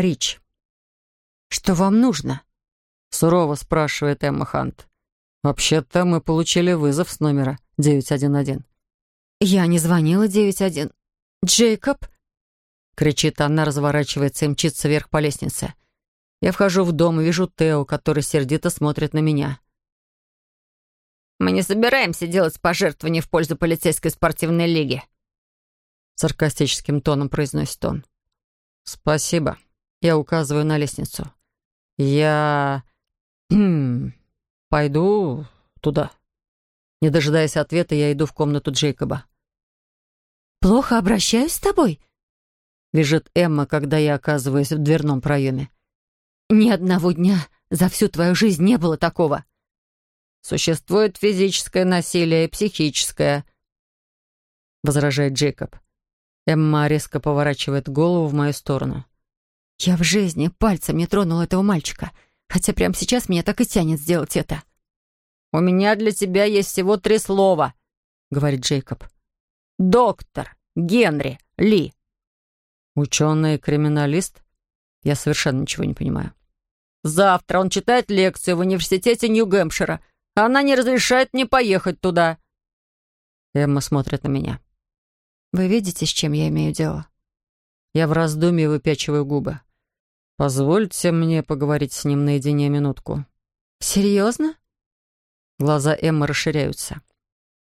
Рич. «Что вам нужно?» — сурово спрашивает Эмма Хант. «Вообще-то мы получили вызов с номера 911». «Я не звонила 91. Джейкоб?» — кричит она, разворачивается и мчится вверх по лестнице. Я вхожу в дом и вижу Тео, который сердито смотрит на меня. «Мы не собираемся делать пожертвования в пользу полицейской спортивной лиги», — саркастическим тоном произносит он. «Спасибо». Я указываю на лестницу. «Я... пойду туда». Не дожидаясь ответа, я иду в комнату Джейкоба. «Плохо обращаюсь с тобой?» Вяжет Эмма, когда я оказываюсь в дверном проеме. «Ни одного дня за всю твою жизнь не было такого». «Существует физическое насилие и психическое», — возражает Джейкоб. Эмма резко поворачивает голову в мою сторону. «Я в жизни пальцем не тронул этого мальчика, хотя прямо сейчас меня так и тянет сделать это». «У меня для тебя есть всего три слова», — говорит Джейкоб. «Доктор Генри Ли». «Ученый-криминалист?» Я совершенно ничего не понимаю. «Завтра он читает лекцию в университете Нью-Гэмпшира. Она не разрешает мне поехать туда». Эмма смотрит на меня. «Вы видите, с чем я имею дело?» Я в раздумье выпячиваю губы. «Позвольте мне поговорить с ним наедине минутку». «Серьезно?» Глаза Эммы расширяются.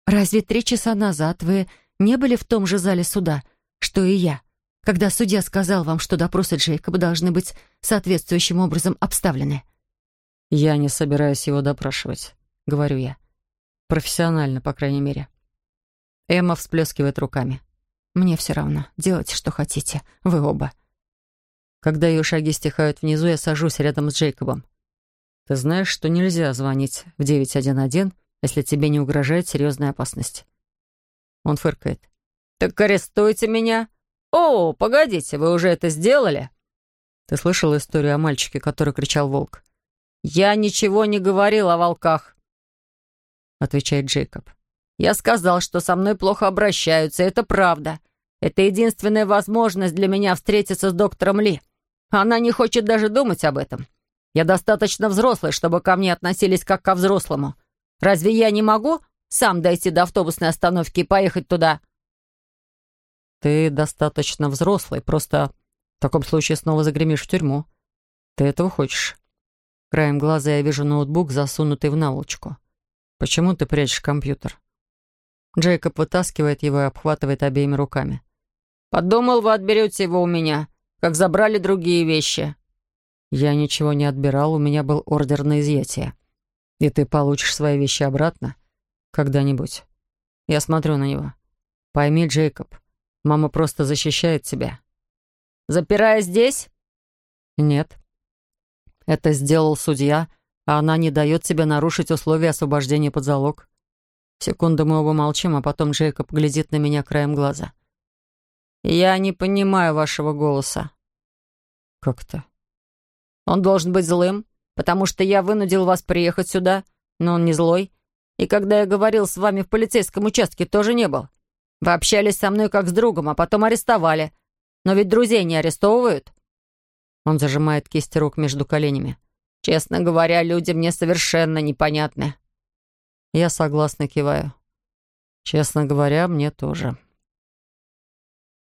«Разве три часа назад вы не были в том же зале суда, что и я?» когда судья сказал вам, что допросы Джейкоба должны быть соответствующим образом обставлены?» «Я не собираюсь его допрашивать», — говорю я. «Профессионально, по крайней мере». Эмма всплескивает руками. «Мне все равно. Делайте, что хотите. Вы оба». Когда ее шаги стихают внизу, я сажусь рядом с Джейкобом. «Ты знаешь, что нельзя звонить в 911, если тебе не угрожает серьезная опасность?» Он фыркает. «Так арестуйте меня!» «О, погодите, вы уже это сделали?» «Ты слышал историю о мальчике, который кричал «волк»?» «Я ничего не говорил о волках», — отвечает Джейкоб. «Я сказал, что со мной плохо обращаются, это правда. Это единственная возможность для меня встретиться с доктором Ли. Она не хочет даже думать об этом. Я достаточно взрослый, чтобы ко мне относились как ко взрослому. Разве я не могу сам дойти до автобусной остановки и поехать туда?» Ты достаточно взрослый, просто в таком случае снова загремишь в тюрьму. Ты этого хочешь? Краем глаза я вижу ноутбук, засунутый в наволочку. Почему ты прячешь компьютер? Джейкоб вытаскивает его и обхватывает обеими руками. «Подумал, вы отберете его у меня, как забрали другие вещи». «Я ничего не отбирал, у меня был ордер на изъятие. И ты получишь свои вещи обратно когда-нибудь». Я смотрю на него. «Пойми, Джейкоб, Мама просто защищает тебя. Запирая здесь? Нет. Это сделал судья, а она не дает тебе нарушить условия освобождения под залог. Секунду мы оба молчим, а потом Джейкоб глядит на меня краем глаза. «Я не понимаю вашего голоса». «Как то «Он должен быть злым, потому что я вынудил вас приехать сюда, но он не злой. И когда я говорил с вами в полицейском участке, тоже не был. Вы общались со мной как с другом, а потом арестовали. Но ведь друзей не арестовывают?» Он зажимает кисти рук между коленями. «Честно говоря, люди мне совершенно непонятны». Я согласно киваю. «Честно говоря, мне тоже».